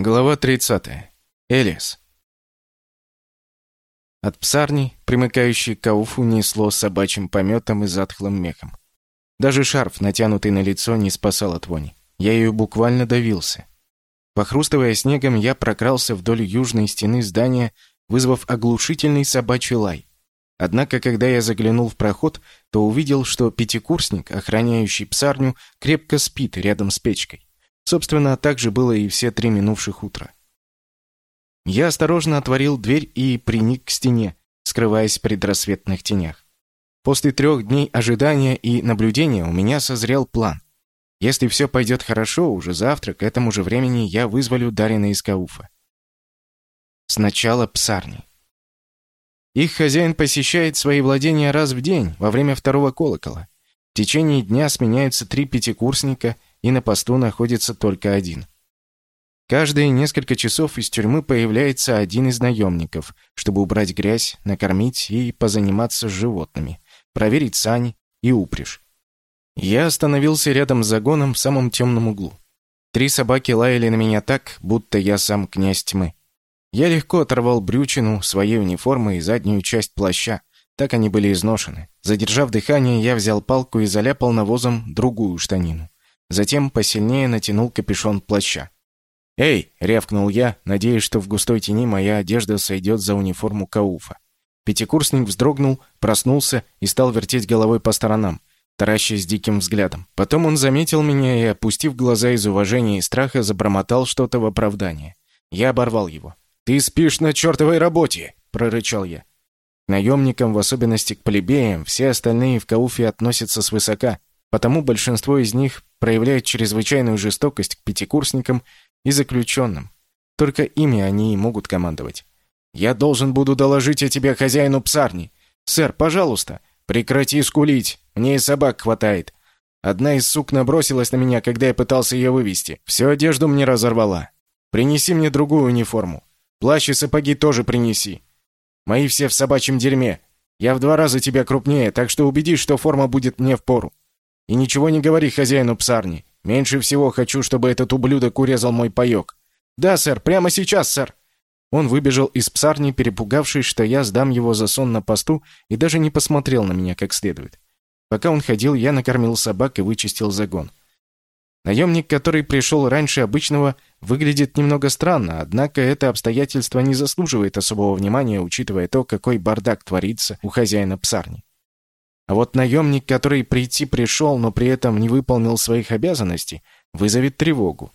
Глава 30. Элис. От псарни, примыкающей к Кауфу, несло собачьим пометом и затхлым мехом. Даже шарф, натянутый на лицо, не спасал от вони. Я ее буквально давился. Похрустывая снегом, я прокрался вдоль южной стены здания, вызвав оглушительный собачий лай. Однако, когда я заглянул в проход, то увидел, что пятикурсник, охраняющий псарню, крепко спит рядом с печкой. Собственно, так же было и все три минувших утра. Я осторожно отворил дверь и приник к стене, скрываясь в предрассветных тенях. После трех дней ожидания и наблюдения у меня созрел план. Если все пойдет хорошо, уже завтра, к этому же времени, я вызволю Дарина из Кауфа. Сначала псарни. Их хозяин посещает свои владения раз в день, во время второго колокола. В течение дня сменяются три пятикурсника – и на посту находится только один. Каждые несколько часов из тюрьмы появляется один из наемников, чтобы убрать грязь, накормить и позаниматься с животными, проверить сани и упряжь. Я остановился рядом с загоном в самом темном углу. Три собаки лаяли на меня так, будто я сам князь тьмы. Я легко оторвал брючину, своей униформы и заднюю часть плаща. Так они были изношены. Задержав дыхание, я взял палку и заляпал навозом другую штанину. Затем посильнее натянул капюшон плаща. «Эй!» — рявкнул я, надеясь, что в густой тени моя одежда сойдет за униформу Кауфа. Пятикурсник вздрогнул, проснулся и стал вертеть головой по сторонам, таращась диким взглядом. Потом он заметил меня и, опустив глаза из уважения и страха, забормотал что-то в оправдание. Я оборвал его. «Ты спишь на чертовой работе!» — прорычал я. К наемникам, в особенности к плебеям, все остальные в Кауфе относятся свысока, потому большинство из них проявляет чрезвычайную жестокость к пятикурсникам и заключенным. Только ими они и могут командовать. «Я должен буду доложить о тебе хозяину псарни. Сэр, пожалуйста, прекрати скулить, мне и собак хватает. Одна из сук набросилась на меня, когда я пытался ее вывести. Всю одежду мне разорвала. Принеси мне другую униформу. Плащ и сапоги тоже принеси. Мои все в собачьем дерьме. Я в два раза тебя крупнее, так что убедись, что форма будет мне в пору. И ничего не говори хозяину псарни. Меньше всего хочу, чтобы этот ублюдок урезал мой паёк. Да, сэр, прямо сейчас, сэр. Он выбежал из псарни, перепугавшись, что я сдам его за сон на посту, и даже не посмотрел на меня как следует. Пока он ходил, я накормил собак и вычистил загон. Наемник, который пришел раньше обычного, выглядит немного странно, однако это обстоятельство не заслуживает особого внимания, учитывая то, какой бардак творится у хозяина псарни. А вот наемник, который прийти пришел, но при этом не выполнил своих обязанностей, вызовет тревогу.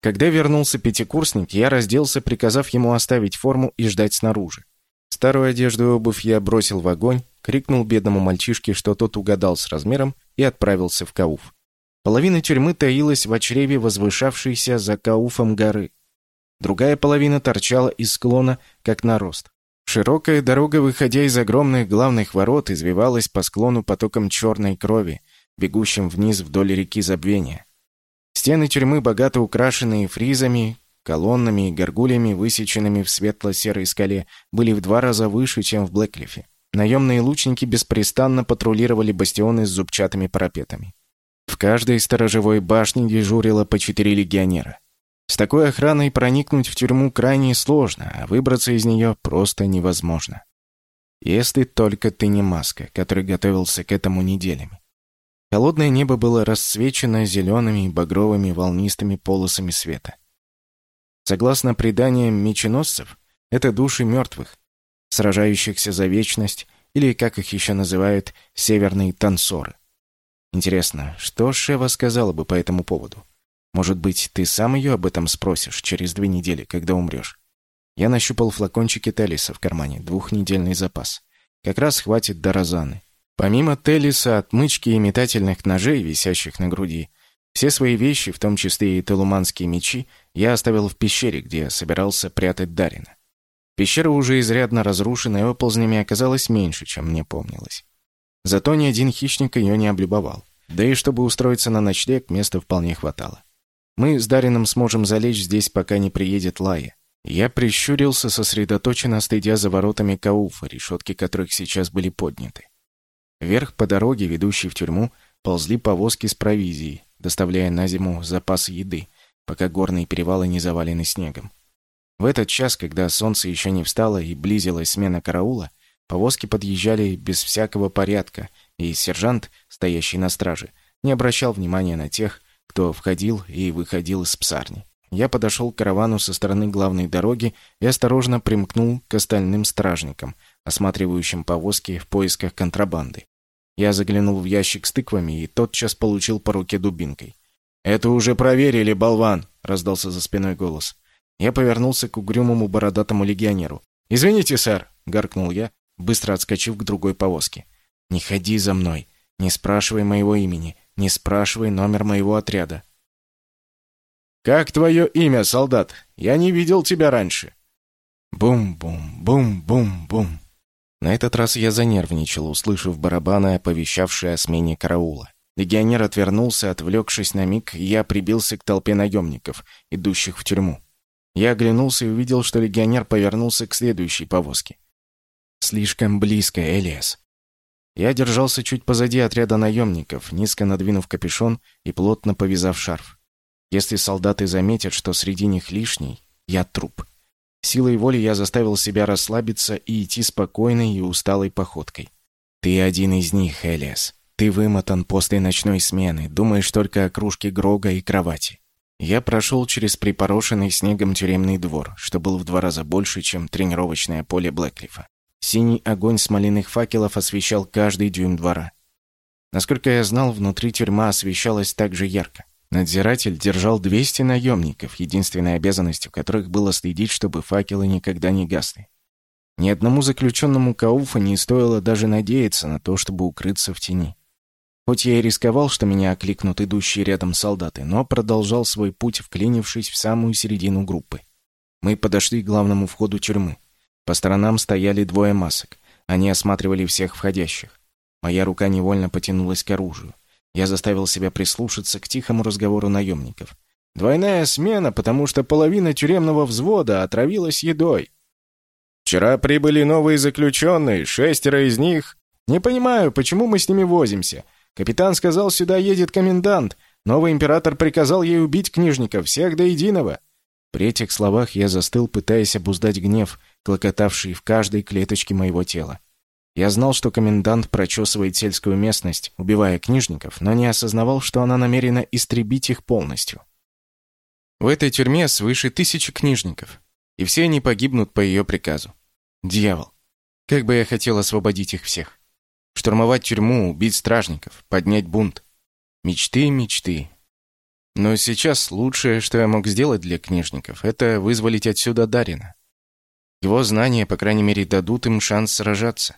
Когда вернулся пятикурсник, я разделся, приказав ему оставить форму и ждать снаружи. Старую одежду и обувь я бросил в огонь, крикнул бедному мальчишке, что тот угадал с размером, и отправился в Кауф. Половина тюрьмы таилась в чреве возвышавшейся за Кауфом горы. Другая половина торчала из склона, как нарост. Широкая дорога, выходя из огромных главных ворот, извивалась по склону потоком черной крови, бегущим вниз вдоль реки Забвения. Стены тюрьмы, богато украшенные фризами, колоннами и горгульями, высеченными в светло-серой скале, были в два раза выше, чем в Блэклифе. Наемные лучники беспрестанно патрулировали бастионы с зубчатыми парапетами. В каждой сторожевой башне дежурило по четыре легионера. С такой охраной проникнуть в тюрьму крайне сложно, а выбраться из нее просто невозможно. Если только ты не маска, который готовился к этому неделями. Холодное небо было расцвечено зелеными и багровыми волнистыми полосами света. Согласно преданиям меченосцев, это души мертвых, сражающихся за вечность, или, как их еще называют, северные танцоры. Интересно, что Шева сказала бы по этому поводу? Может быть, ты сам ее об этом спросишь через две недели, когда умрешь? Я нащупал флакончики Телиса в кармане, двухнедельный запас. Как раз хватит до Розаны. Помимо Телиса, отмычки и метательных ножей, висящих на груди, все свои вещи, в том числе и телуманские мечи, я оставил в пещере, где собирался прятать Дарина. Пещера, уже изрядно разрушенная оползнями, оказалась меньше, чем мне помнилось. Зато ни один хищник ее не облюбовал. Да и чтобы устроиться на ночлег, места вполне хватало. Мы с Дарином сможем залечь здесь, пока не приедет Лая. Я прищурился, сосредоточенно стыдя за воротами Кауфа, решетки которых сейчас были подняты. Вверх по дороге, ведущей в тюрьму, ползли повозки с провизией, доставляя на зиму запасы еды, пока горные перевалы не завалены снегом. В этот час, когда солнце еще не встало и близилась смена караула, повозки подъезжали без всякого порядка, и сержант, стоящий на страже, не обращал внимания на тех, кто входил и выходил из псарни. Я подошел к каравану со стороны главной дороги и осторожно примкнул к остальным стражникам, осматривающим повозки в поисках контрабанды. Я заглянул в ящик с тыквами и тотчас получил по руке дубинкой. «Это уже проверили, болван!» — раздался за спиной голос. Я повернулся к угрюмому бородатому легионеру. «Извините, сэр!» — гаркнул я, быстро отскочив к другой повозке. «Не ходи за мной. Не спрашивай моего имени. Не спрашивай номер моего отряда». «Как твое имя, солдат? Я не видел тебя раньше». Бум-бум, бум-бум-бум. На этот раз я занервничал, услышав барабаны, оповещавшие о смене караула. Легионер отвернулся, отвлекшись на миг, и я прибился к толпе наемников, идущих в тюрьму. Я оглянулся и увидел, что легионер повернулся к следующей повозке. Слишком близко, Элиас. Я держался чуть позади отряда наемников, низко надвинув капюшон и плотно повязав шарф. Если солдаты заметят, что среди них лишний, я труп. Силой воли я заставил себя расслабиться и идти спокойной и усталой походкой. «Ты один из них, Элиас. Ты вымотан после ночной смены, думаешь только о кружке Грога и кровати». Я прошел через припорошенный снегом тюремный двор, что был в два раза больше, чем тренировочное поле Блэклифа. Синий огонь смоляных факелов освещал каждый дюйм двора. Насколько я знал, внутри тюрьма освещалась так же ярко. Надзиратель держал 200 наемников, единственной обязанностью которых было следить, чтобы факелы никогда не гасли. Ни одному заключенному Кауфа не стоило даже надеяться на то, чтобы укрыться в тени. Хоть я и рисковал, что меня окликнут идущие рядом солдаты, но продолжал свой путь, вклинившись в самую середину группы. Мы подошли к главному входу тюрьмы. По сторонам стояли двое масок. Они осматривали всех входящих. Моя рука невольно потянулась к оружию. Я заставил себя прислушаться к тихому разговору наемников. «Двойная смена, потому что половина тюремного взвода отравилась едой. Вчера прибыли новые заключенные, шестеро из них. Не понимаю, почему мы с ними возимся. Капитан сказал, сюда едет комендант. Новый император приказал ей убить книжников, всех до единого». При этих словах я застыл, пытаясь обуздать гнев, клокотавший в каждой клеточке моего тела. Я знал, что комендант прочесывает сельскую местность, убивая книжников, но не осознавал, что она намерена истребить их полностью. В этой тюрьме свыше тысячи книжников, и все они погибнут по ее приказу. Дьявол! Как бы я хотел освободить их всех. Штурмовать тюрьму, убить стражников, поднять бунт. Мечты, мечты. Но сейчас лучшее, что я мог сделать для книжников, это вызволить отсюда Дарина. Его знания, по крайней мере, дадут им шанс сражаться.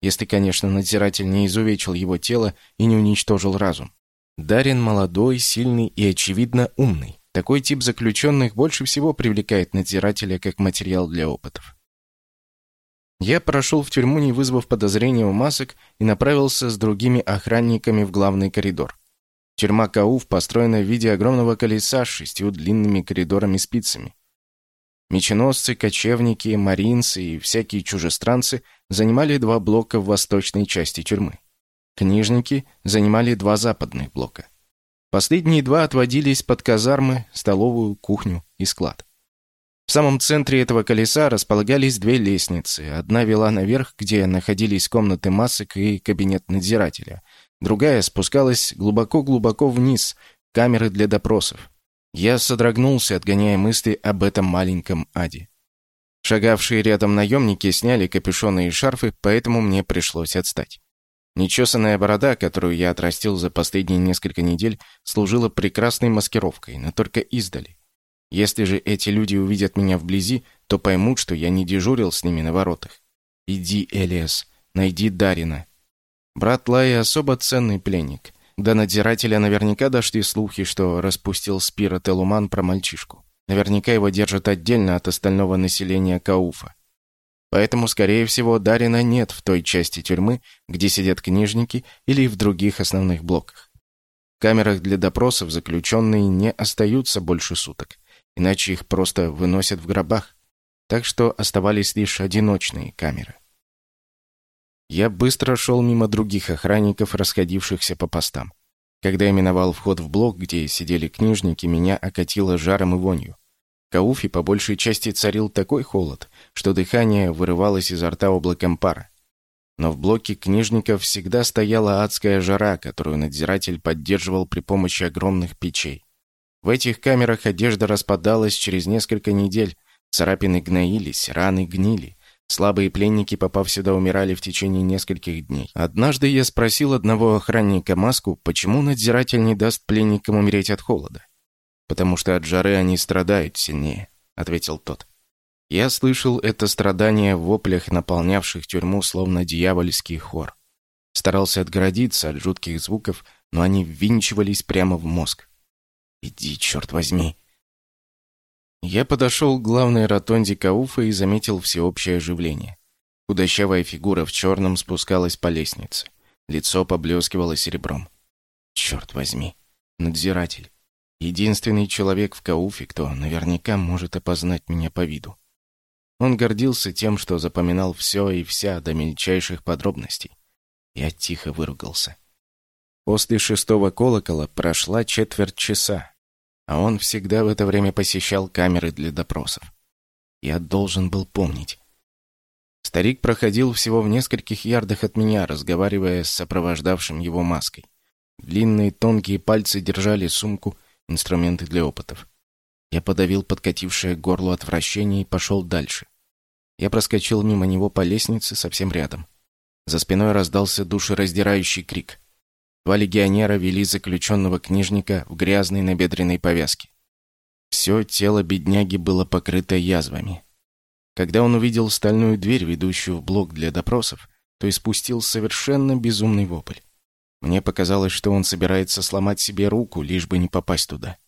Если, конечно, надзиратель не изувечил его тело и не уничтожил разум. Дарин молодой, сильный и, очевидно, умный. Такой тип заключенных больше всего привлекает надзирателя как материал для опытов. Я прошел в тюрьму, не вызвав подозрения у масок, и направился с другими охранниками в главный коридор. Тюрьма Кауф построена в виде огромного колеса с шестью длинными коридорами-спицами. Меченосцы, кочевники, маринцы и всякие чужестранцы занимали два блока в восточной части тюрьмы. Книжники занимали два западных блока. Последние два отводились под казармы, столовую, кухню и склад. В самом центре этого колеса располагались две лестницы. Одна вела наверх, где находились комнаты масок и кабинет надзирателя. Другая спускалась глубоко-глубоко вниз, камеры для допросов. Я содрогнулся, отгоняя мысли об этом маленьком аде. Шагавшие рядом наемники сняли капюшоны и шарфы, поэтому мне пришлось отстать. Нечесанная борода, которую я отрастил за последние несколько недель, служила прекрасной маскировкой, но только издали. Если же эти люди увидят меня вблизи, то поймут, что я не дежурил с ними на воротах. Иди, Элиас, найди Дарина. Брат Лай особо ценный пленник. До надзирателя наверняка дошли слухи, что распустил Спира Телуман про мальчишку. Наверняка его держат отдельно от остального населения Кауфа. Поэтому, скорее всего, Дарина нет в той части тюрьмы, где сидят книжники или в других основных блоках. В камерах для допросов заключенные не остаются больше суток, иначе их просто выносят в гробах. Так что оставались лишь одиночные камеры. Я быстро шел мимо других охранников, расходившихся по постам. Когда я миновал вход в блок, где сидели книжники, меня окатило жаром и вонью. В Кауфе по большей части царил такой холод, что дыхание вырывалось изо рта облаком пара. Но в блоке книжников всегда стояла адская жара, которую надзиратель поддерживал при помощи огромных печей. В этих камерах одежда распадалась через несколько недель, царапины гноились, раны гнили. Слабые пленники, попав сюда, умирали в течение нескольких дней. Однажды я спросил одного охранника Маску, почему надзиратель не даст пленникам умереть от холода. «Потому что от жары они страдают сильнее», — ответил тот. Я слышал это страдание в воплях, наполнявших тюрьму, словно дьявольский хор. Старался отгородиться от жутких звуков, но они ввинчивались прямо в мозг. «Иди, черт возьми!» Я подошел к главной ротонде Кауфа и заметил всеобщее оживление. Худощавая фигура в черном спускалась по лестнице. Лицо поблескивало серебром. Черт возьми, надзиратель. Единственный человек в Кауфе, кто наверняка может опознать меня по виду. Он гордился тем, что запоминал все и вся до мельчайших подробностей. Я тихо выругался. После шестого колокола прошла четверть часа, а он всегда в это время посещал камеры для допросов. Я должен был помнить. Старик проходил всего в нескольких ярдах от меня, разговаривая с сопровождавшим его маской. Длинные тонкие пальцы держали сумку, инструменты для опытов. Я подавил подкатившее горло отвращение и пошел дальше. Я проскочил мимо него по лестнице совсем рядом. За спиной раздался душераздирающий крик. Два легионера вели заключенного книжника в грязной набедренной повязке. Все тело бедняги было покрыто язвами. Когда он увидел стальную дверь, ведущую в блок для допросов, то испустил совершенно безумный вопль. Мне показалось, что он собирается сломать себе руку, лишь бы не попасть туда.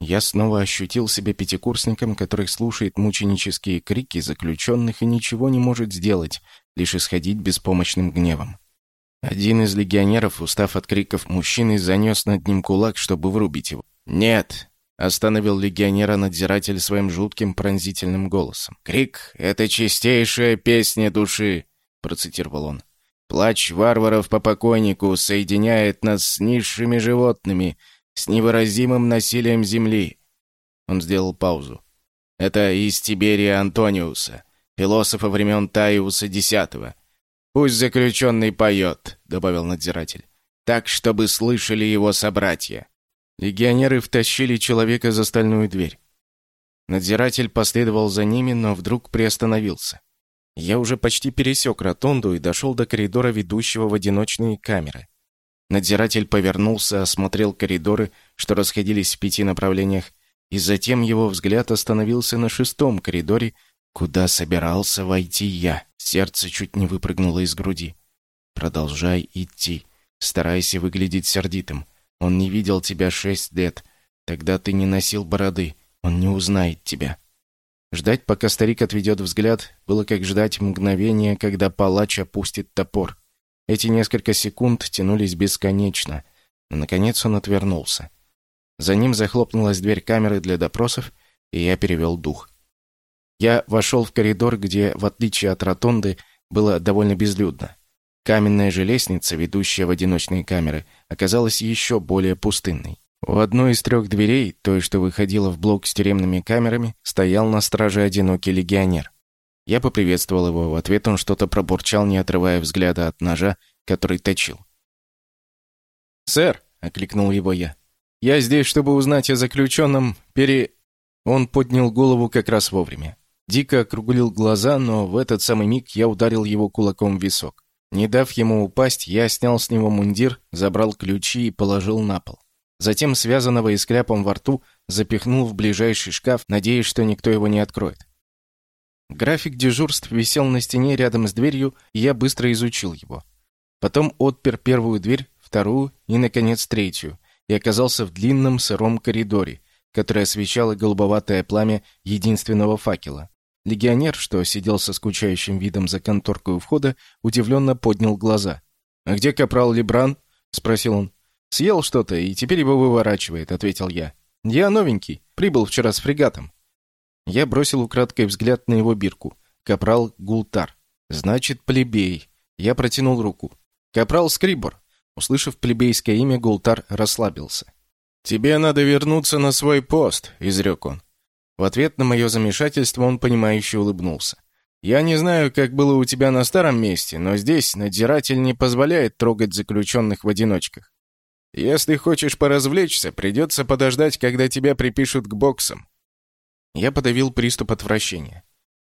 Я снова ощутил себя пятикурсником, который слушает мученические крики заключенных и ничего не может сделать, лишь исходить беспомощным гневом. Один из легионеров, устав от криков мужчины, занес над ним кулак, чтобы вырубить его. «Нет!» — остановил легионера-надзиратель своим жутким пронзительным голосом. «Крик — это чистейшая песня души!» — процитировал он. «Плач варваров по покойнику соединяет нас с низшими животными, с невыразимым насилием земли». Он сделал паузу. «Это из Тиберия Антониуса, философа времен Таиуса X. «Пусть заключенный поет», — добавил надзиратель. «Так, чтобы слышали его собратья». Легионеры втащили человека за стальную дверь. Надзиратель последовал за ними, но вдруг приостановился. Я уже почти пересек ротонду и дошел до коридора, ведущего в одиночные камеры. Надзиратель повернулся, осмотрел коридоры, что расходились в пяти направлениях, и затем его взгляд остановился на шестом коридоре, куда собирался войти я. Сердце чуть не выпрыгнуло из груди. Продолжай идти. Старайся выглядеть сердитым. Он не видел тебя шесть лет. Тогда ты не носил бороды. Он не узнает тебя. Ждать, пока старик отведет взгляд, было как ждать мгновения, когда палач опустит топор. Эти несколько секунд тянулись бесконечно, но, наконец, он отвернулся. За ним захлопнулась дверь камеры для допросов, и я перевел дух. Я вошел в коридор, где, в отличие от ротонды, было довольно безлюдно. Каменная же лестница, ведущая в одиночные камеры, оказалась еще более пустынной. У одной из трех дверей, той, что выходила в блок с тюремными камерами, стоял на страже одинокий легионер. Я поприветствовал его, в ответ он что-то пробурчал, не отрывая взгляда от ножа, который точил. «Сэр!» — окликнул его я. «Я здесь, чтобы узнать о заключенном пере...» Он поднял голову как раз вовремя. Дико округлил глаза, но в этот самый миг я ударил его кулаком в висок. Не дав ему упасть, я снял с него мундир, забрал ключи и положил на пол. Затем, связанного и с кляпом во рту, запихнул в ближайший шкаф, надеясь, что никто его не откроет. График дежурств висел на стене рядом с дверью, и я быстро изучил его. Потом отпер первую дверь, вторую и, наконец, третью, и оказался в длинном сыром коридоре, который освещало голубоватое пламя единственного факела. Легионер, что сидел со скучающим видом за конторкой у входа, удивленно поднял глаза. «А где капрал Лебран?» — спросил он. «Съел что-то, и теперь его выворачивает», — ответил я. «Я новенький, прибыл вчера с фрегатом». Я бросил украдкой взгляд на его бирку. Капрал Гултар. Значит, плебей. Я протянул руку. Капрал Скрибор. Услышав плебейское имя, Гултар расслабился. «Тебе надо вернуться на свой пост», — изрек он. В ответ на мое замешательство он, понимающе улыбнулся. «Я не знаю, как было у тебя на старом месте, но здесь надзиратель не позволяет трогать заключенных в одиночках. Если хочешь поразвлечься, придется подождать, когда тебя припишут к боксам». Я подавил приступ отвращения.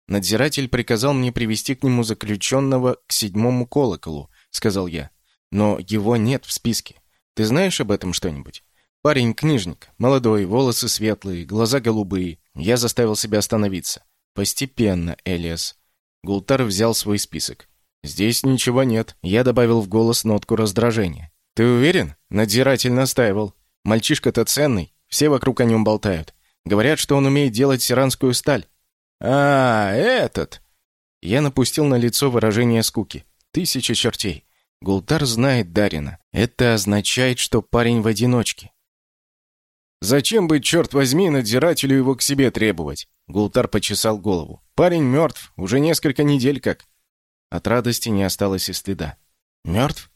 «Надзиратель приказал мне привести к нему заключенного к седьмому колоколу», — сказал я. «Но его нет в списке. Ты знаешь об этом что-нибудь?» «Парень-книжник. Молодой, волосы светлые, глаза голубые. Я заставил себя остановиться. Постепенно, Элиас». Гултар взял свой список. «Здесь ничего нет». Я добавил в голос нотку раздражения. «Ты уверен?» Надзиратель настаивал. «Мальчишка-то ценный. Все вокруг о нем болтают. Говорят, что он умеет делать сиранскую сталь. «А, этот!» Я напустил на лицо выражение скуки. «Тысяча чертей. Гултар знает Дарина. Это означает, что парень в одиночке». «Зачем бы, черт возьми, надзирателю его к себе требовать?» Гултар почесал голову. «Парень мертв. Уже несколько недель как». От радости не осталось и стыда. «Мертв?»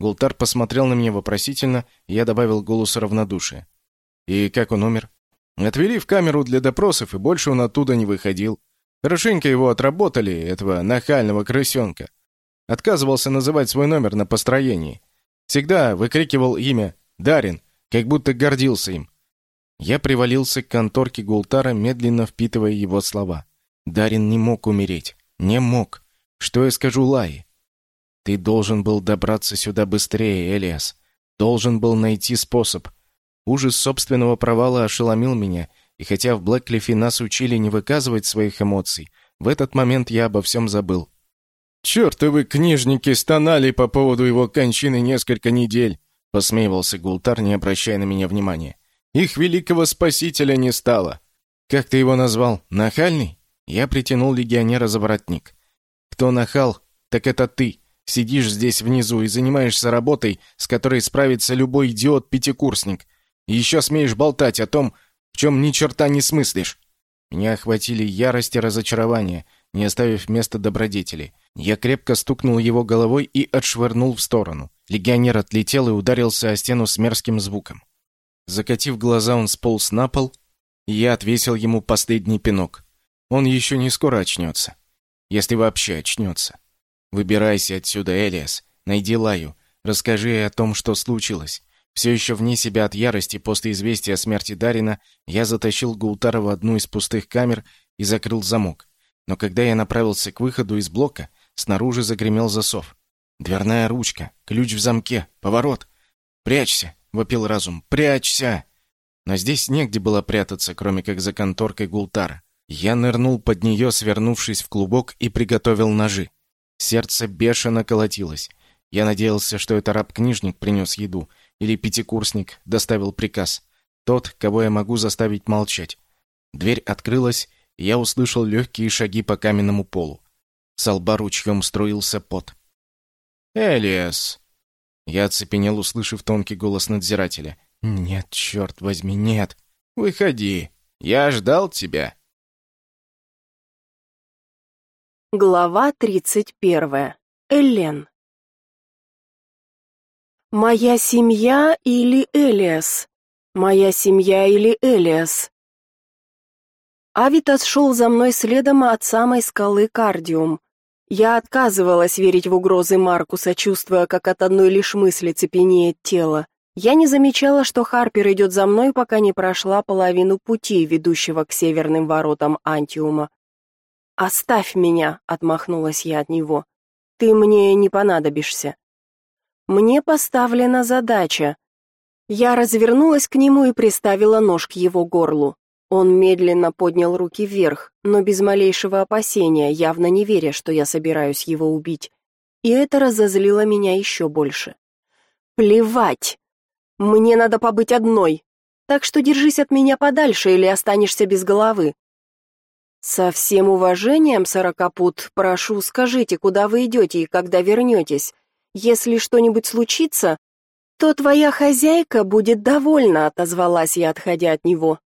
Гултар посмотрел на меня вопросительно, и я добавил голосу равнодушия. «И как он умер?» Отвели в камеру для допросов, и больше он оттуда не выходил. Хорошенько его отработали, этого нахального крысенка. Отказывался называть свой номер на построении. Всегда выкрикивал имя «Дарин», как будто гордился им. Я привалился к конторке Гултара, медленно впитывая его слова. Дарин не мог умереть. Не мог. Что я скажу Лае? Ты должен был добраться сюда быстрее, Элиас. Должен был найти способ. Ужас собственного провала ошеломил меня, и хотя в Блэклифе нас учили не выказывать своих эмоций, в этот момент я обо всем забыл. «Чёртовы книжники стонали по поводу его кончины несколько недель», — посмеивался Гултар, не обращая на меня внимания. «Их великого спасителя не стало». «Как ты его назвал? Нахальный?» Я притянул легионера за воротник. «Кто нахал, так это ты. Сидишь здесь внизу и занимаешься работой, с которой справится любой идиот-пятикурсник. И еще смеешь болтать о том, в чем ни черта не смыслишь. Меня охватили ярость и разочарование, не оставив места добродетели. Я крепко стукнул его головой и отшвырнул в сторону. Легионер отлетел и ударился о стену с мерзким звуком. Закатив глаза, он сполз на пол, и я отвесил ему последний пинок. Он еще не скоро очнется. Если вообще очнется. Выбирайся отсюда, Элиас. Найди Лаю. Расскажи ей о том, что случилось. Все еще вне себя от ярости после известия о смерти Дарина, я затащил Гултара в одну из пустых камер и закрыл замок. Но когда я направился к выходу из блока, снаружи загремел засов. Дверная ручка, ключ в замке, поворот. «Прячься!» — вопил разум. «Прячься!» Но здесь негде было прятаться, кроме как за конторкой Гултара. Я нырнул под нее, свернувшись в клубок, и приготовил ножи. Сердце бешено колотилось. Я надеялся, что это раб-книжник принес еду — или пятикурсник доставил приказ. Тот, кого я могу заставить молчать. Дверь открылась, и я услышал легкие шаги по каменному полу. С лба ручьем струился пот. «Элиас!» Я оцепенел, услышав тонкий голос надзирателя. «Нет, черт возьми, нет! Выходи! Я ждал тебя!» Глава тридцать первая. Элен. «Моя семья или Элиас? Моя семья или Элиас?» Авитас шел за мной следом от самой скалы Кардиум. Я отказывалась верить в угрозы Маркуса, чувствуя, как от одной лишь мысли цепенеет тело. Я не замечала, что Харпер идет за мной, пока не прошла половину пути, ведущего к северным воротам Антиума. «Оставь меня», — отмахнулась я от него. «Ты мне не понадобишься». Мне поставлена задача. Я развернулась к нему и приставила нож к его горлу. Он медленно поднял руки вверх, но без малейшего опасения, явно не веря, что я собираюсь его убить. И это разозлило меня еще больше. Плевать. Мне надо побыть одной. Так что держись от меня подальше или останешься без головы. Со всем уважением, Сорокопут, прошу, скажите, куда вы идете и когда вернетесь. Если что-нибудь случится, то твоя хозяйка будет довольна, отозвалась я, отходя от него.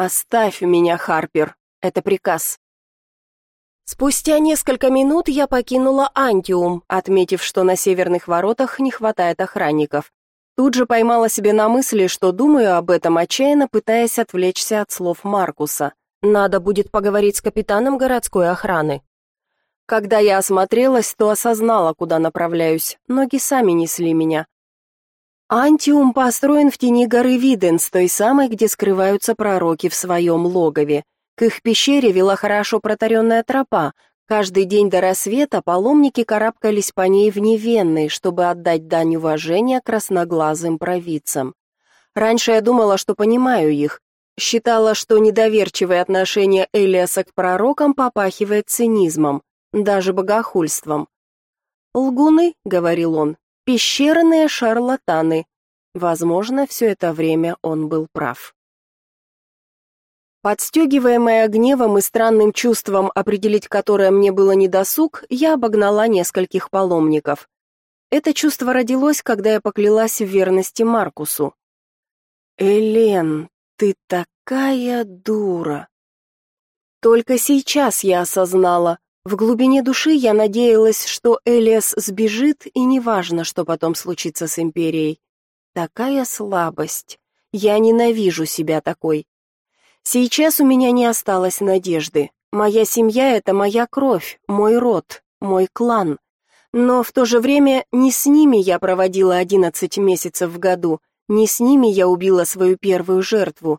Оставь меня, Харпер. Это приказ. Спустя несколько минут я покинула Антиум, отметив, что на северных воротах не хватает охранников. Тут же поймала себе на мысли, что думаю об этом, отчаянно пытаясь отвлечься от слов Маркуса. Надо будет поговорить с капитаном городской охраны. Когда я осмотрелась, то осознала, куда направляюсь. Ноги сами несли меня. Антиум построен в тени горы Виденс, той самой, где скрываются пророки в своем логове. К их пещере вела хорошо протаренная тропа. Каждый день до рассвета паломники карабкались по ней в Невенной, чтобы отдать дань уважения красноглазым провидцам. Раньше я думала, что понимаю их. Считала, что недоверчивое отношение Элиаса к пророкам попахивает цинизмом, даже богохульством. «Лгуны», — говорил он, — «пещерные шарлатаны». Возможно, все это время он был прав. Подстегиваемая гневом и странным чувством, определить которое мне было недосуг, я обогнала нескольких паломников. Это чувство родилось, когда я поклялась в верности Маркусу. «Элен, ты такая дура!» Только сейчас я осознала. В глубине души я надеялась, что Элиас сбежит, и неважно, что потом случится с Империей. Такая слабость. Я ненавижу себя такой. Сейчас у меня не осталось надежды. Моя семья — это моя кровь, мой род, мой клан. Но в то же время не с ними я проводила одиннадцать месяцев в году, не с ними я убила свою первую жертву,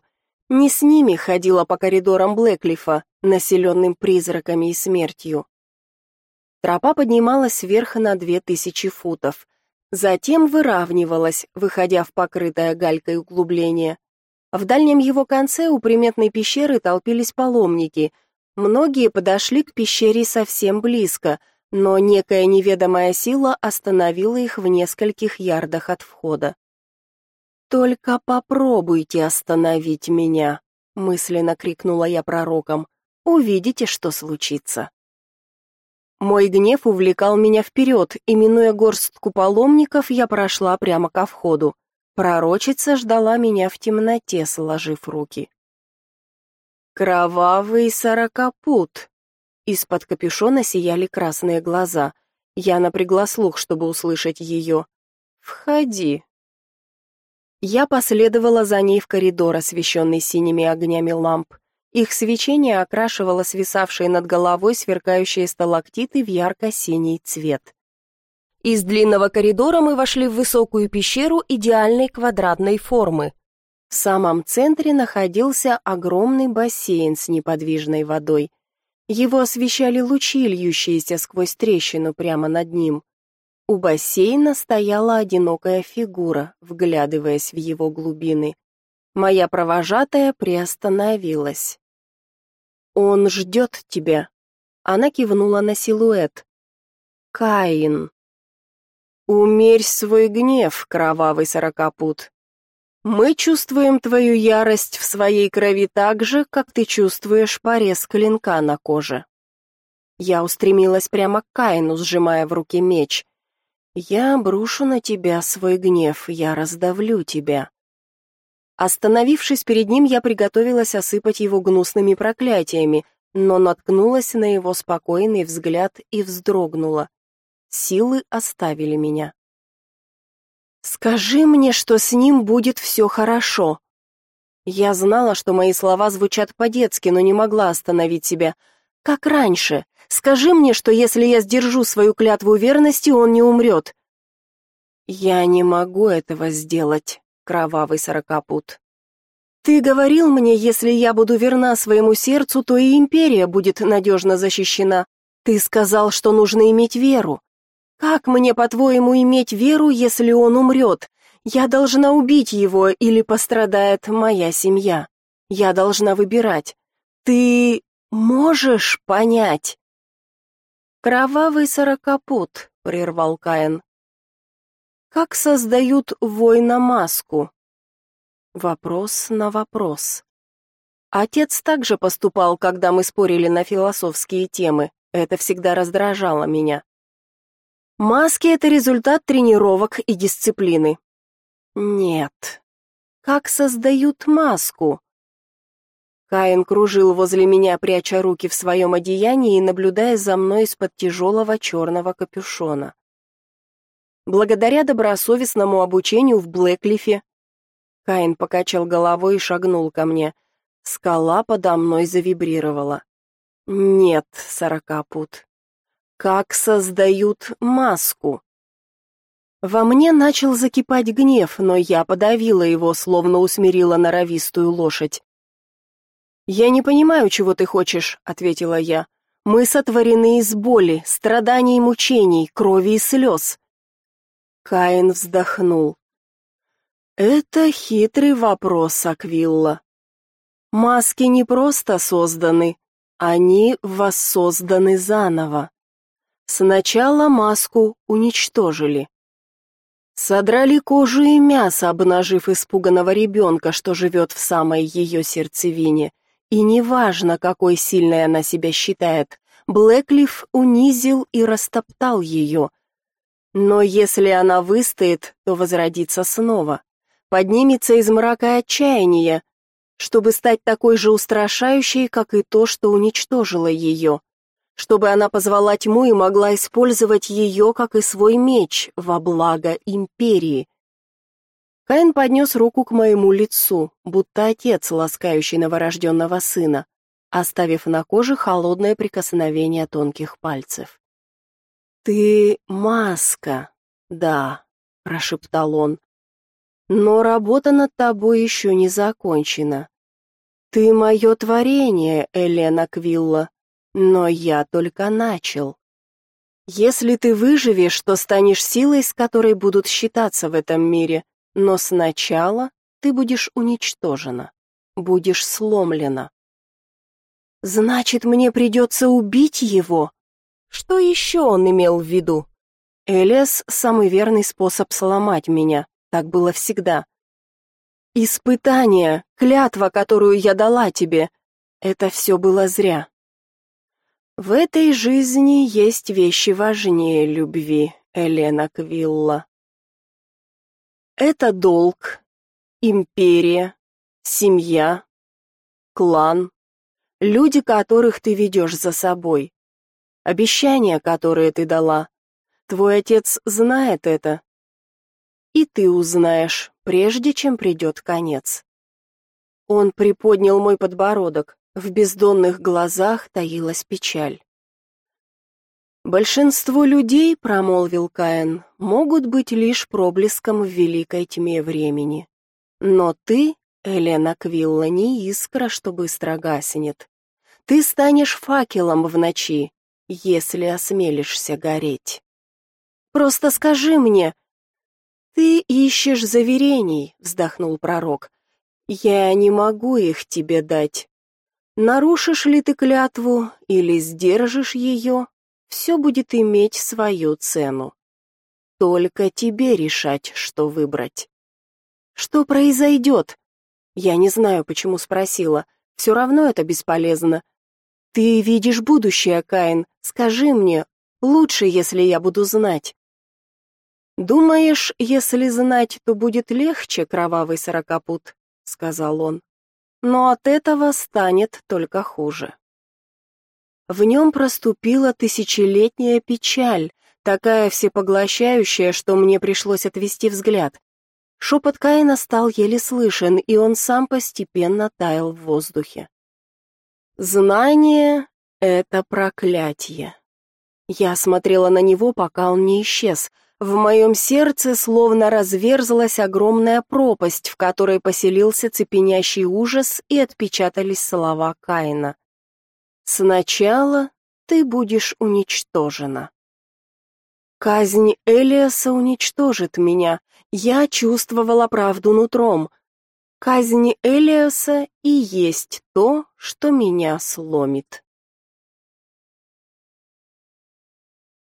не с ними ходила по коридорам Блэклифа, населенным призраками и смертью. Тропа поднималась вверх на две тысячи футов, затем выравнивалась, выходя в покрытое галькой углубление, в дальнем его конце у приметной пещеры толпились паломники. Многие подошли к пещере совсем близко, но некая неведомая сила остановила их в нескольких ярдах от входа. «Только попробуйте остановить меня», — мысленно крикнула я пророкам. «Увидите, что случится». Мой гнев увлекал меня вперед, и, минуя горстку паломников, я прошла прямо ко входу. Пророчица ждала меня в темноте, сложив руки. «Кровавый сорокопут!» Из-под капюшона сияли красные глаза. Я напрягла слух, чтобы услышать ее. «Входи!» Я последовала за ней в коридор, освещенный синими огнями ламп. Их свечение окрашивало свисавшие над головой сверкающие сталактиты в ярко-синий цвет. Из длинного коридора мы вошли в высокую пещеру идеальной квадратной формы. В самом центре находился огромный бассейн с неподвижной водой. Его освещали лучи, льющиеся сквозь трещину прямо над ним. У бассейна стояла одинокая фигура, вглядываясь в его глубины. Моя провожатая приостановилась. «Он ждет тебя». Она кивнула на силуэт. «Каин». Умерь свой гнев, кровавый сорокопут. Мы чувствуем твою ярость в своей крови так же, как ты чувствуешь порез клинка на коже. Я устремилась прямо к Каину, сжимая в руке меч. Я брошу на тебя свой гнев, я раздавлю тебя. Остановившись перед ним, я приготовилась осыпать его гнусными проклятиями, но наткнулась на его спокойный взгляд и вздрогнула. Силы оставили меня. «Скажи мне, что с ним будет все хорошо». Я знала, что мои слова звучат по-детски, но не могла остановить себя. «Как раньше. Скажи мне, что если я сдержу свою клятву верности, он не умрет». «Я не могу этого сделать, кровавый сорокопут». «Ты говорил мне, если я буду верна своему сердцу, то и империя будет надежно защищена. Ты сказал, что нужно иметь веру. Как мне, по-твоему, иметь веру, если он умрет? Я должна убить его или пострадает моя семья. Я должна выбирать. Ты можешь понять? Кровавый сорокопут, прервал Каин. Как создают воина-маску? Вопрос на вопрос. Отец также поступал, когда мы спорили на философские темы. Это всегда раздражало меня. Маски — это результат тренировок и дисциплины. Нет. Как создают маску? Каин кружил возле меня, пряча руки в своем одеянии и наблюдая за мной из-под тяжелого черного капюшона. Благодаря добросовестному обучению в Блэклифе, Каин покачал головой и шагнул ко мне. Скала подо мной завибрировала. Нет, сорокапут. Как создают маску? Во мне начал закипать гнев, но я подавила его, словно усмирила норовистую лошадь. «Я не понимаю, чего ты хочешь», — ответила я. «Мы сотворены из боли, страданий мучений, крови и слез». Каин вздохнул. «Это хитрый вопрос, Аквилла. Маски не просто созданы, они воссозданы заново. Сначала маску уничтожили. Содрали кожу и мясо, обнажив испуганного ребенка, что живет в самой ее сердцевине. И неважно, какой сильной она себя считает, Блэклиф унизил и растоптал ее. Но если она выстоит, то возродится снова. Поднимется из мрака отчаяния, чтобы стать такой же устрашающей, как и то, что уничтожило ее. Чтобы она позвала тьму и могла использовать ее, как и свой меч, во благо империи. Каин поднес руку к моему лицу, будто отец, ласкающий новорожденного сына, оставив на коже холодное прикосновение тонких пальцев. «Ты маска, да», — прошептал он, но работа над тобой еще не закончена. Ты мое творение, Элена Квилла, но я только начал. Если ты выживешь, то станешь силой, с которой будут считаться в этом мире, но сначала ты будешь уничтожена, будешь сломлена. Значит, мне придется убить его? Что еще он имел в виду? Элиас — самый верный способ сломать меня. Так было всегда. Испытание, клятва, которую я дала тебе, это все было зря. В этой жизни есть вещи важнее любви, Елена Квилла. Это долг, империя, семья, клан, люди, которых ты ведешь за собой, обещания, которые ты дала. Твой отец знает это, и ты узнаешь, прежде чем придет конец. Он приподнял мой подбородок, в бездонных глазах таилась печаль. Большинство людей, промолвил Каин, могут быть лишь проблеском в великой тьме времени. Но ты, Элена Квилла, не искра, что быстро гаснет. Ты станешь факелом в ночи, если осмелишься гореть. Просто скажи мне, «Ты ищешь заверений», — вздохнул пророк. «Я не могу их тебе дать. Нарушишь ли ты клятву или сдержишь ее, все будет иметь свою цену. Только тебе решать, что выбрать». «Что произойдет?» Я не знаю, почему спросила. Все равно это бесполезно. «Ты видишь будущее, Каин. Скажи мне, лучше, если я буду знать». «Думаешь, если знать, то будет легче, кровавый сорокопут?» — сказал он. «Но от этого станет только хуже». В нем проступила тысячелетняя печаль, такая всепоглощающая, что мне пришлось отвести взгляд. Шепот Каина стал еле слышен, и он сам постепенно таял в воздухе. «Знание — это проклятие». Я смотрела на него, пока он не исчез — в моем сердце словно разверзлась огромная пропасть, в которой поселился цепенящий ужас и отпечатались слова Каина. «Сначала ты будешь уничтожена». Казнь Элиаса уничтожит меня. Я чувствовала правду нутром. Казнь Элиаса и есть то, что меня сломит.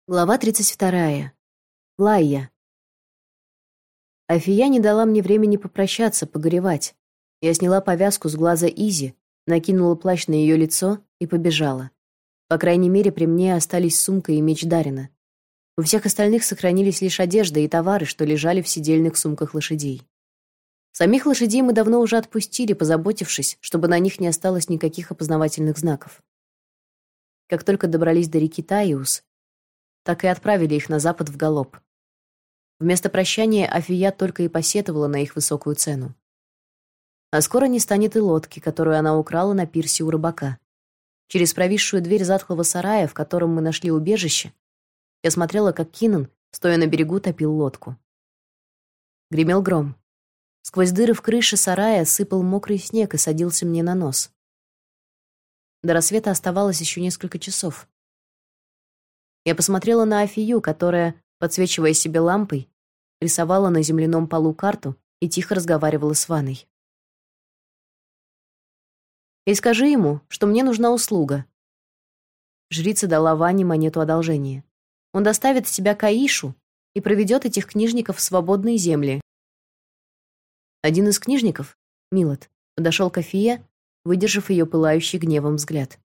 Глава тридцать вторая. Лайя. Афия не дала мне времени попрощаться, погоревать. Я сняла повязку с глаза Изи, накинула плащ на ее лицо и побежала. По крайней мере, при мне остались сумка и меч Дарина. У всех остальных сохранились лишь одежда и товары, что лежали в сидельных сумках лошадей. Самих лошадей мы давно уже отпустили, позаботившись, чтобы на них не осталось никаких опознавательных знаков. Как только добрались до реки Таиус, так и отправили их на запад в галоп. Вместо прощания Афия только и посетовала на их высокую цену. А скоро не станет и лодки, которую она украла на пирсе у рыбака. Через провисшую дверь затхлого сарая, в котором мы нашли убежище, я смотрела, как Кинан, стоя на берегу, топил лодку. Гремел гром. Сквозь дыры в крыше сарая сыпал мокрый снег и садился мне на нос. До рассвета оставалось еще несколько часов. Я посмотрела на Афию, которая, подсвечивая себе лампой, рисовала на земляном полу карту и тихо разговаривала с Ваной. И скажи ему, что мне нужна услуга. Жрица дала Ване монету одолжения. Он доставит тебя к Аишу и проведет этих книжников в свободные земли. Один из книжников, Милот, подошел к Афие, выдержав ее пылающий гневом взгляд.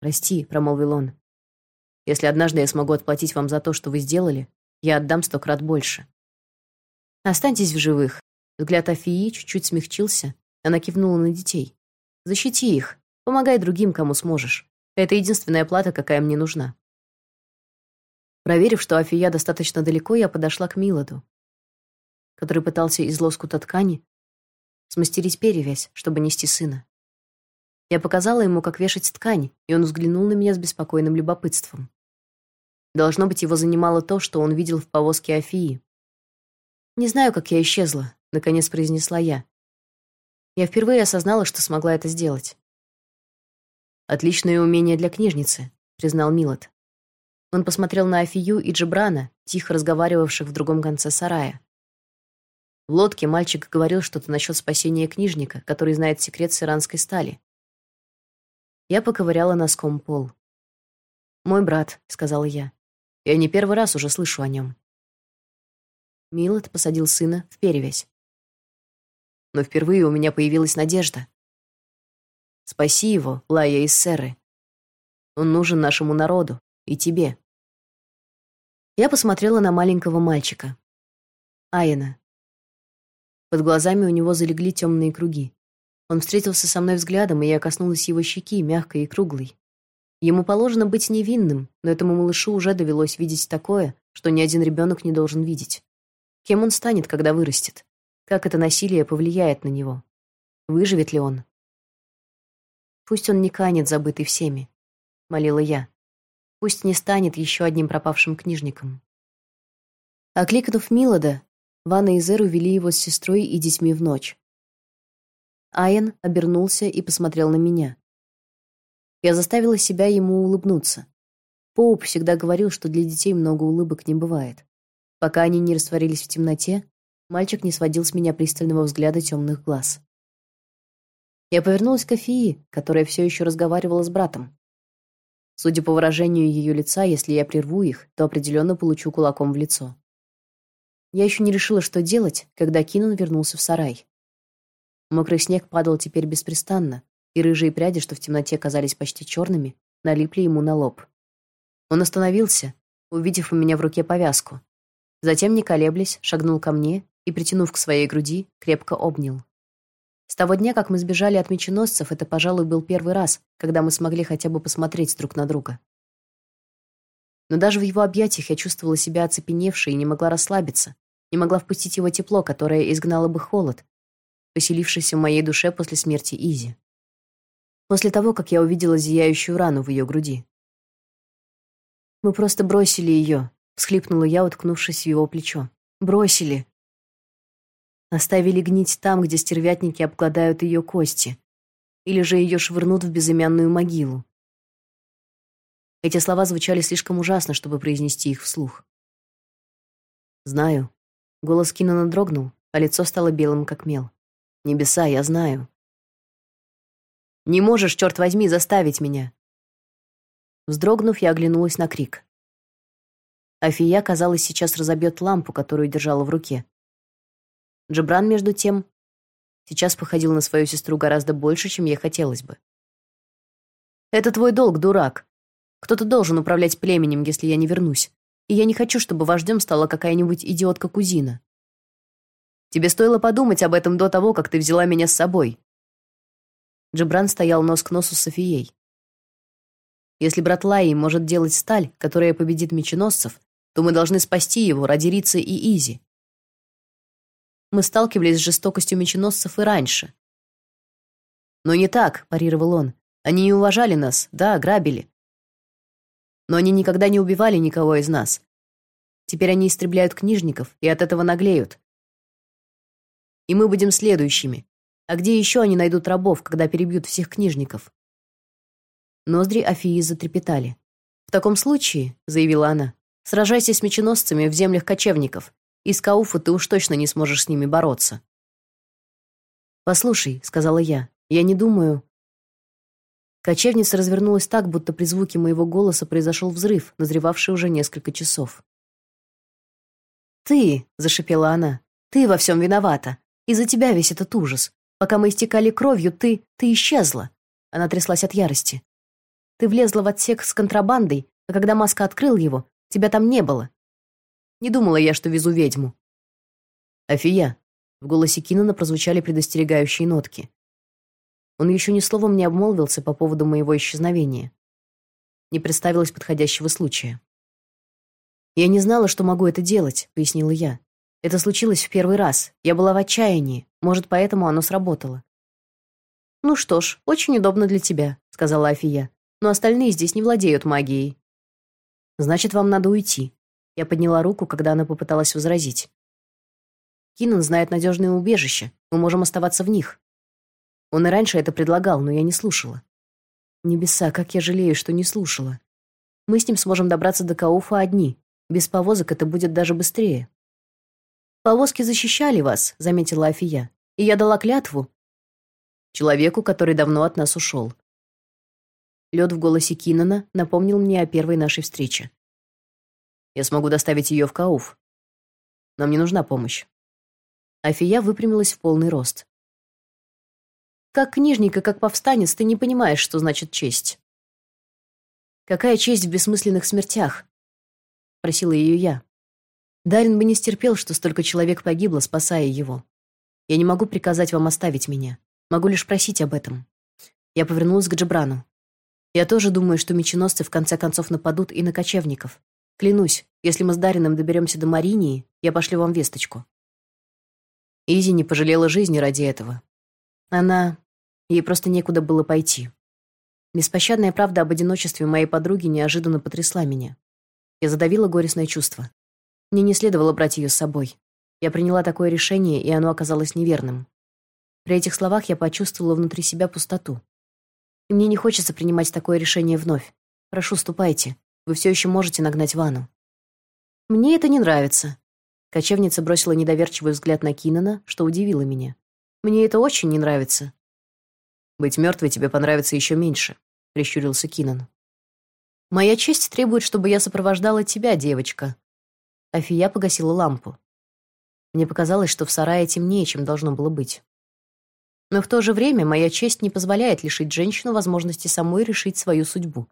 «Прости», — промолвил он. «Если однажды я смогу отплатить вам за то, что вы сделали, я отдам сто крат больше». «Останьтесь в живых». Взгляд Афии чуть-чуть смягчился, она кивнула на детей. Защити их. Помогай другим, кому сможешь. Это единственная плата, какая мне нужна. Проверив, что Афия достаточно далеко, я подошла к Милоду, который пытался из лоскута ткани смастерить перевязь, чтобы нести сына. Я показала ему, как вешать ткань, и он взглянул на меня с беспокойным любопытством. Должно быть, его занимало то, что он видел в повозке Афии. «Не знаю, как я исчезла», — наконец произнесла я. Я впервые осознала, что смогла это сделать. «Отличное умение для книжницы», — признал Милот. Он посмотрел на Афию и Джебрана, тихо разговаривавших в другом конце сарая. В лодке мальчик говорил что-то насчет спасения книжника, который знает секрет сиранской стали. Я поковыряла носком пол. «Мой брат», — сказала я. «Я не первый раз уже слышу о нем». Милот посадил сына в перевязь но впервые у меня появилась надежда. Спаси его, Лая из Серры. Он нужен нашему народу и тебе. Я посмотрела на маленького мальчика. Айна. Под глазами у него залегли темные круги. Он встретился со мной взглядом, и я коснулась его щеки, мягкой и круглой. Ему положено быть невинным, но этому малышу уже довелось видеть такое, что ни один ребенок не должен видеть. Кем он станет, когда вырастет? Как это насилие повлияет на него? Выживет ли он? Пусть он не канет, забытый всеми, молила я. Пусть не станет еще одним пропавшим книжником. Окликнув Милода, Ванна и Зер увели его с сестрой и детьми в ночь. Айен обернулся и посмотрел на меня. Я заставила себя ему улыбнуться. Поуп всегда говорил, что для детей много улыбок не бывает. Пока они не растворились в темноте, Мальчик не сводил с меня пристального взгляда темных глаз. Я повернулась к Афии, которая все еще разговаривала с братом. Судя по выражению ее лица, если я прерву их, то определенно получу кулаком в лицо. Я еще не решила, что делать, когда Кинан вернулся в сарай. Мокрый снег падал теперь беспрестанно, и рыжие пряди, что в темноте казались почти черными, налипли ему на лоб. Он остановился, увидев у меня в руке повязку. Затем, не колеблясь, шагнул ко мне и, притянув к своей груди, крепко обнял. С того дня, как мы сбежали от меченосцев, это, пожалуй, был первый раз, когда мы смогли хотя бы посмотреть друг на друга. Но даже в его объятиях я чувствовала себя оцепеневшей и не могла расслабиться, не могла впустить его тепло, которое изгнало бы холод, поселившийся в моей душе после смерти Изи. После того, как я увидела зияющую рану в ее груди. Мы просто бросили ее, всхлипнула я, уткнувшись в его плечо. Бросили. Оставили гнить там, где стервятники обкладают ее кости, или же ее швырнут в безымянную могилу. Эти слова звучали слишком ужасно, чтобы произнести их вслух. Знаю. Голос Кинана дрогнул, а лицо стало белым как мел. Небеса, я знаю. Не можешь, черт возьми, заставить меня. Вздрогнув, я оглянулась на крик. Афия, казалось, сейчас разобьет лампу, которую держала в руке. Джебран, между тем, сейчас походил на свою сестру гораздо больше, чем ей хотелось бы. «Это твой долг, дурак. Кто-то должен управлять племенем, если я не вернусь. И я не хочу, чтобы вождем стала какая-нибудь идиотка-кузина». Тебе стоило подумать об этом до того, как ты взяла меня с собой. Джебран стоял нос к носу с Софией. Если брат Лаи может делать сталь, которая победит меченосцев, то мы должны спасти его ради Рицы и Изи. Мы сталкивались с жестокостью меченосцев и раньше. Но не так, парировал он. Они не уважали нас, да, грабили. Но они никогда не убивали никого из нас. Теперь они истребляют книжников и от этого наглеют. И мы будем следующими. А где еще они найдут рабов, когда перебьют всех книжников? Ноздри Афии затрепетали. В таком случае, заявила она, сражайся с меченосцами в землях кочевников. Из Кауфа ты уж точно не сможешь с ними бороться. Послушай, сказала я. Я не думаю, Кочевница развернулась так, будто при звуке моего голоса произошел взрыв, назревавший уже несколько часов. «Ты!» — зашипела она. «Ты во всем виновата. Из-за тебя весь этот ужас. Пока мы истекали кровью, ты... ты исчезла». Она тряслась от ярости. «Ты влезла в отсек с контрабандой, а когда Маска открыл его, тебя там не было. Не думала я, что везу ведьму». «Афия!» — в голосе Кинана прозвучали предостерегающие нотки. Он еще ни словом не обмолвился по поводу моего исчезновения. Не представилось подходящего случая. «Я не знала, что могу это делать», — пояснила я. «Это случилось в первый раз. Я была в отчаянии. Может, поэтому оно сработало». «Ну что ж, очень удобно для тебя», — сказала Афия. «Но остальные здесь не владеют магией». «Значит, вам надо уйти». Я подняла руку, когда она попыталась возразить. «Кинан знает надежные убежища. Мы можем оставаться в них». Он и раньше это предлагал, но я не слушала. Небеса, как я жалею, что не слушала. Мы с ним сможем добраться до Кауфа одни. Без повозок это будет даже быстрее. Повозки защищали вас, заметила Афия. И я дала клятву человеку, который давно от нас ушел. Лед в голосе Кинана напомнил мне о первой нашей встрече. Я смогу доставить ее в Кауф. Нам не нужна помощь. Афия выпрямилась в полный рост. Как книжник и как повстанец ты не понимаешь, что значит честь. Какая честь в бессмысленных смертях? Просила ее я. Дарин бы не стерпел, что столько человек погибло, спасая его. Я не могу приказать вам оставить меня. Могу лишь просить об этом. Я повернулась к Джебрану. Я тоже думаю, что меченосцы в конце концов нападут и на кочевников. Клянусь, если мы с Дарином доберемся до Маринии, я пошлю вам весточку. Изи не пожалела жизни ради этого. Она... Ей просто некуда было пойти. Беспощадная правда об одиночестве моей подруги неожиданно потрясла меня. Я задавила горестное чувство. Мне не следовало брать ее с собой. Я приняла такое решение, и оно оказалось неверным. При этих словах я почувствовала внутри себя пустоту. И мне не хочется принимать такое решение вновь. Прошу, ступайте. Вы все еще можете нагнать ванну. Мне это не нравится. Кочевница бросила недоверчивый взгляд на Кинана, что удивило меня. Мне это очень не нравится. Быть мертвой тебе понравится еще меньше, прищурился Кинан. Моя честь требует, чтобы я сопровождала тебя, девочка. Афия погасила лампу. Мне показалось, что в сарае темнее, чем должно было быть. Но в то же время моя честь не позволяет лишить женщину возможности самой решить свою судьбу.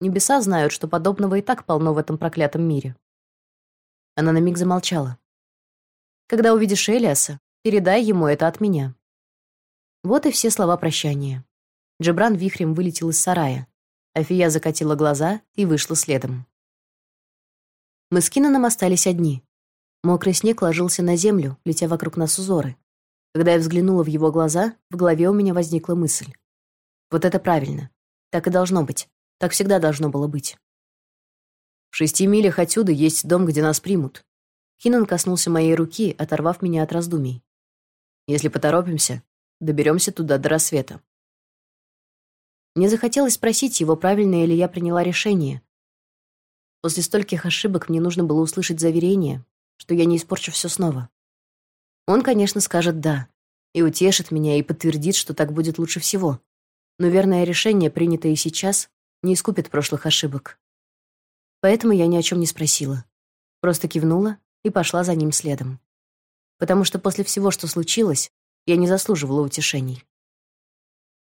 Небеса знают, что подобного и так полно в этом проклятом мире. Она на миг замолчала. Когда увидишь Элиаса, Передай ему это от меня. Вот и все слова прощания. Джебран вихрем вылетел из сарая. Афия закатила глаза и вышла следом. Мы с Кинаном остались одни. Мокрый снег ложился на землю, летя вокруг нас узоры. Когда я взглянула в его глаза, в голове у меня возникла мысль. Вот это правильно. Так и должно быть. Так всегда должно было быть. В шести милях отсюда есть дом, где нас примут. Кинан коснулся моей руки, оторвав меня от раздумий. Если поторопимся, доберемся туда до рассвета. Мне захотелось спросить его, правильно ли я приняла решение. После стольких ошибок мне нужно было услышать заверение, что я не испорчу все снова. Он, конечно, скажет «да», и утешит меня, и подтвердит, что так будет лучше всего. Но верное решение, принятое сейчас, не искупит прошлых ошибок. Поэтому я ни о чем не спросила. Просто кивнула и пошла за ним следом потому что после всего, что случилось, я не заслуживала утешений.